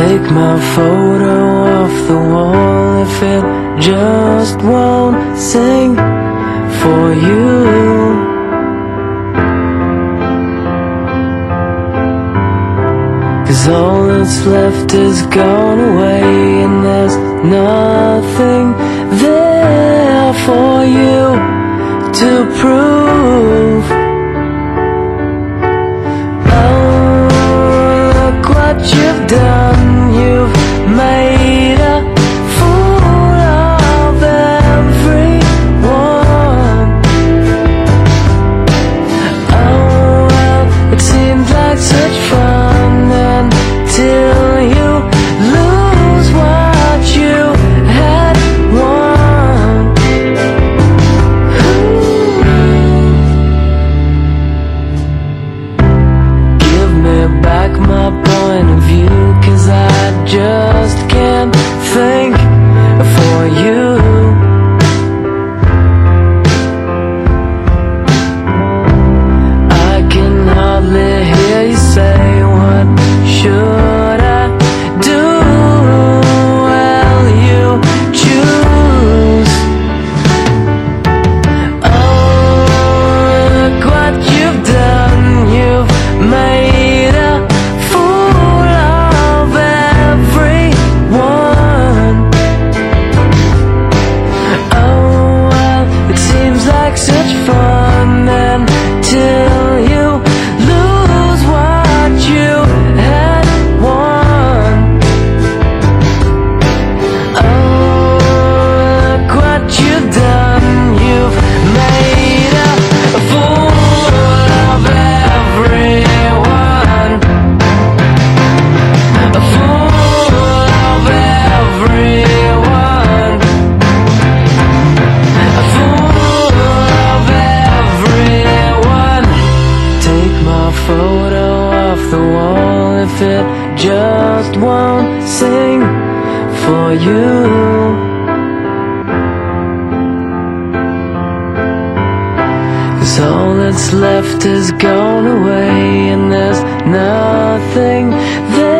Take my photo off the wall if it just won't sing for you. Cause all that's left is gone away and there's nothing there. to for you. Cause all that's left is gone away, and there's nothing there.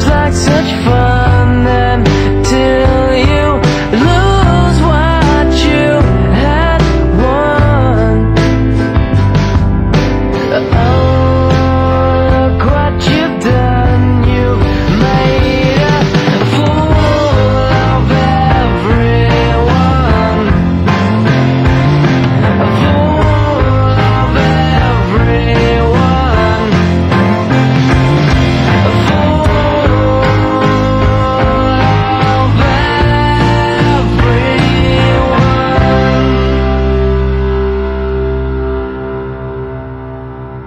seems like such fun and